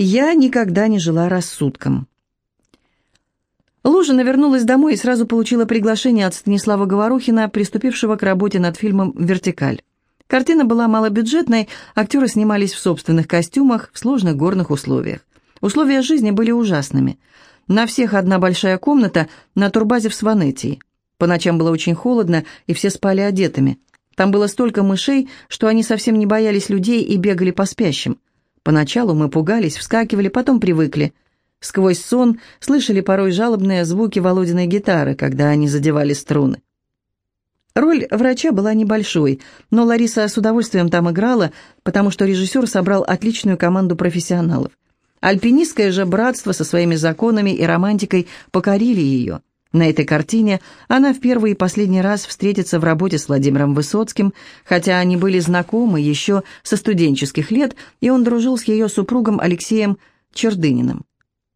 Я никогда не жила рассудком. Лужина вернулась домой и сразу получила приглашение от Станислава Говорухина, приступившего к работе над фильмом «Вертикаль». Картина была малобюджетной, актеры снимались в собственных костюмах в сложных горных условиях. Условия жизни были ужасными. На всех одна большая комната на турбазе в Сванетии. По ночам было очень холодно, и все спали одетыми. Там было столько мышей, что они совсем не боялись людей и бегали по спящим. Поначалу мы пугались, вскакивали, потом привыкли. Сквозь сон слышали порой жалобные звуки Володиной гитары, когда они задевали струны. Роль врача была небольшой, но Лариса с удовольствием там играла, потому что режиссер собрал отличную команду профессионалов. Альпинистское же братство со своими законами и романтикой покорили ее. На этой картине она в первый и последний раз встретится в работе с Владимиром Высоцким, хотя они были знакомы еще со студенческих лет, и он дружил с ее супругом Алексеем Чердыниным.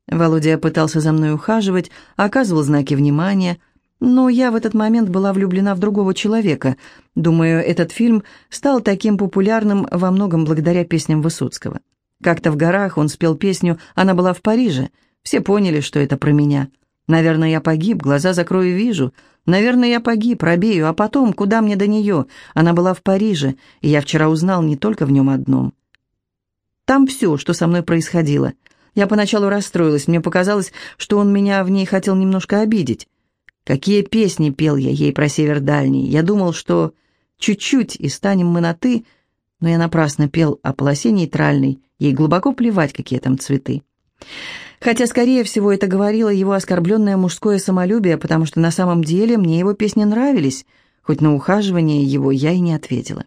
Володя пытался за мной ухаживать, оказывал знаки внимания, но я в этот момент была влюблена в другого человека. Думаю, этот фильм стал таким популярным во многом благодаря песням Высоцкого. Как-то в горах он спел песню «Она была в Париже». Все поняли, что это про меня. Наверное, я погиб, глаза закрою, вижу. Наверное, я погиб, пробею, а потом, куда мне до нее? Она была в Париже, и я вчера узнал не только в нем одном. Там все, что со мной происходило. Я поначалу расстроилась, мне показалось, что он меня в ней хотел немножко обидеть. Какие песни пел я ей про север дальний. Я думал, что чуть-чуть и станем мы на «ты», но я напрасно пел о полосе нейтральной, ей глубоко плевать, какие там цветы. Хотя, скорее всего, это говорило его оскорбленное мужское самолюбие, потому что на самом деле мне его песни нравились, хоть на ухаживание его я и не ответила.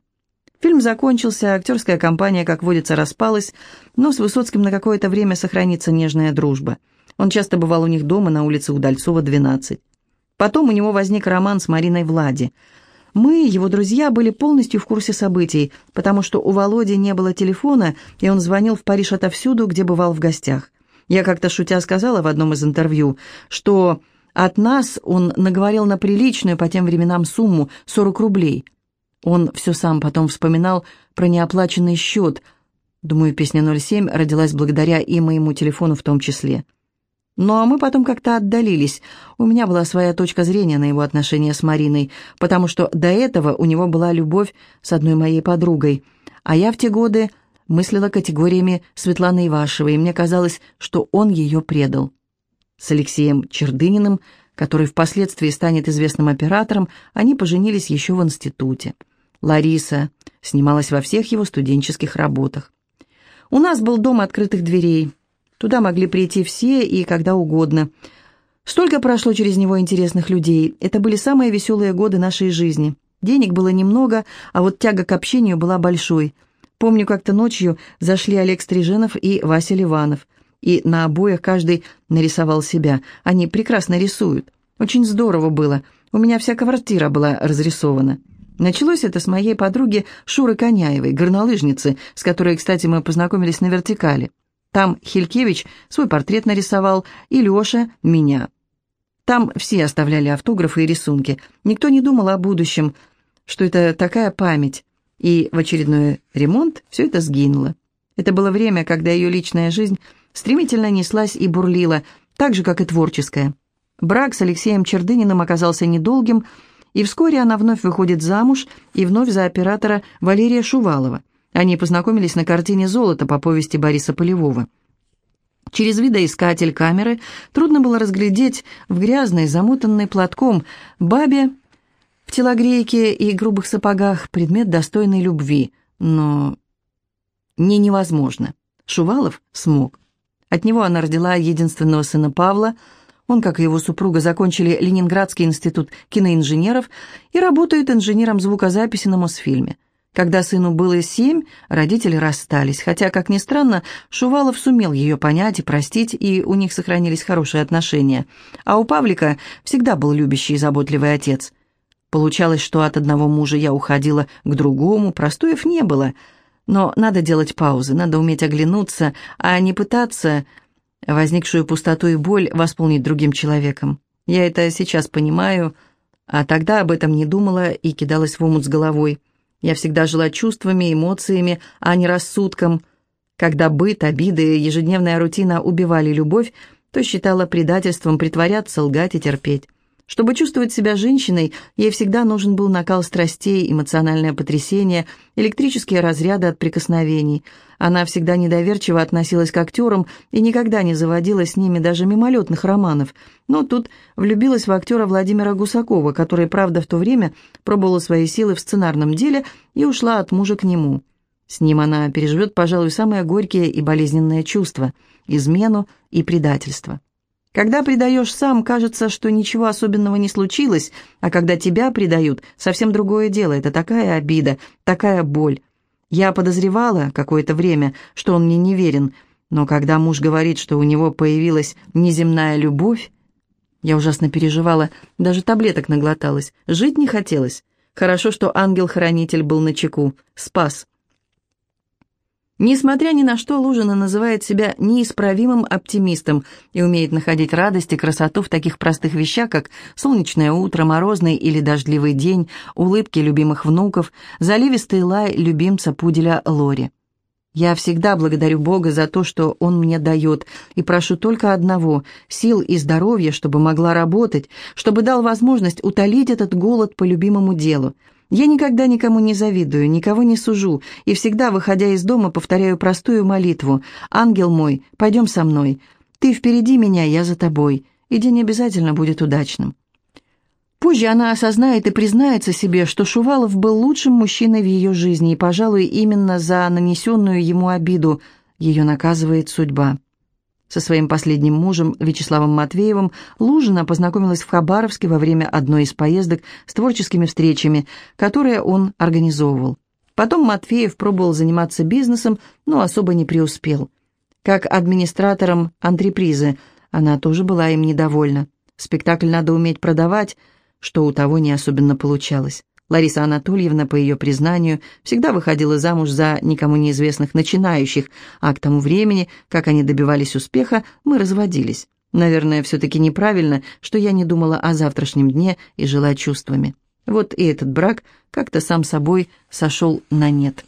Фильм закончился, актерская компания, как водится, распалась, но с Высоцким на какое-то время сохранится нежная дружба. Он часто бывал у них дома на улице Удальцова, 12. Потом у него возник роман с Мариной Влади. Мы, его друзья, были полностью в курсе событий, потому что у Володи не было телефона, и он звонил в Париж отовсюду, где бывал в гостях. Я как-то шутя сказала в одном из интервью, что от нас он наговорил на приличную по тем временам сумму 40 рублей. Он все сам потом вспоминал про неоплаченный счет. Думаю, песня 07 родилась благодаря и моему телефону в том числе. Ну а мы потом как-то отдалились. У меня была своя точка зрения на его отношения с Мариной, потому что до этого у него была любовь с одной моей подругой, а я в те годы мыслила категориями Светланы Ивашевой, и мне казалось, что он ее предал. С Алексеем Чердыниным, который впоследствии станет известным оператором, они поженились еще в институте. Лариса снималась во всех его студенческих работах. У нас был дом открытых дверей. Туда могли прийти все и когда угодно. Столько прошло через него интересных людей. Это были самые веселые годы нашей жизни. Денег было немного, а вот тяга к общению была большой – Помню, как-то ночью зашли Олег Стриженов и Вася Ливанов, и на обоях каждый нарисовал себя. Они прекрасно рисуют. Очень здорово было. У меня вся квартира была разрисована. Началось это с моей подруги Шуры Коняевой, горнолыжницы, с которой, кстати, мы познакомились на вертикале. Там Хилькевич свой портрет нарисовал, и Леша — меня. Там все оставляли автографы и рисунки. Никто не думал о будущем, что это такая память. И в очередной ремонт все это сгинуло. Это было время, когда ее личная жизнь стремительно неслась и бурлила, так же, как и творческая. Брак с Алексеем Чердыниным оказался недолгим, и вскоре она вновь выходит замуж и вновь за оператора Валерия Шувалова. Они познакомились на картине «Золото» по повести Бориса Полевого. Через видоискатель камеры трудно было разглядеть в грязной, замотанной платком бабе в телогрейке и грубых сапогах предмет достойной любви, но не невозможно. Шувалов смог. От него она родила единственного сына Павла. Он, как и его супруга, закончили Ленинградский институт киноинженеров и работают инженером звукозаписи на Мосфильме. Когда сыну было семь, родители расстались, хотя, как ни странно, Шувалов сумел ее понять и простить, и у них сохранились хорошие отношения. А у Павлика всегда был любящий и заботливый отец – Получалось, что от одного мужа я уходила к другому, простоев не было. Но надо делать паузы, надо уметь оглянуться, а не пытаться возникшую пустоту и боль восполнить другим человеком. Я это сейчас понимаю, а тогда об этом не думала и кидалась в омут с головой. Я всегда жила чувствами, эмоциями, а не рассудком. Когда быт, обиды, ежедневная рутина убивали любовь, то считала предательством притворяться, лгать и терпеть. Чтобы чувствовать себя женщиной, ей всегда нужен был накал страстей, эмоциональное потрясение, электрические разряды от прикосновений. Она всегда недоверчиво относилась к актерам и никогда не заводила с ними даже мимолетных романов. Но тут влюбилась в актера Владимира Гусакова, который, правда, в то время пробовала свои силы в сценарном деле и ушла от мужа к нему. С ним она переживет, пожалуй, самые горькие и болезненные чувства – измену и предательство. Когда предаешь сам, кажется, что ничего особенного не случилось, а когда тебя предают, совсем другое дело. Это такая обида, такая боль. Я подозревала какое-то время, что он мне не верен, но когда муж говорит, что у него появилась неземная любовь, я ужасно переживала, даже таблеток наглоталась, жить не хотелось. Хорошо, что ангел-хранитель был на чеку, спас. Несмотря ни на что, Лужина называет себя неисправимым оптимистом и умеет находить радость и красоту в таких простых вещах, как солнечное утро, морозный или дождливый день, улыбки любимых внуков, заливистый лай любимца пуделя Лори. Я всегда благодарю Бога за то, что Он мне дает, и прошу только одного – сил и здоровья, чтобы могла работать, чтобы дал возможность утолить этот голод по любимому делу – я никогда никому не завидую, никого не сужу, и всегда, выходя из дома, повторяю простую молитву. «Ангел мой, пойдем со мной. Ты впереди меня, я за тобой, и день обязательно будет удачным». Позже она осознает и признается себе, что Шувалов был лучшим мужчиной в ее жизни, и, пожалуй, именно за нанесенную ему обиду ее наказывает судьба. Со своим последним мужем Вячеславом Матвеевым Лужина познакомилась в Хабаровске во время одной из поездок с творческими встречами, которые он организовывал. Потом Матвеев пробовал заниматься бизнесом, но особо не преуспел. Как администратором антрепризы она тоже была им недовольна. Спектакль надо уметь продавать, что у того не особенно получалось. Лариса Анатольевна, по ее признанию, всегда выходила замуж за никому неизвестных начинающих, а к тому времени, как они добивались успеха, мы разводились. Наверное, все-таки неправильно, что я не думала о завтрашнем дне и жила чувствами. Вот и этот брак как-то сам собой сошел на нет.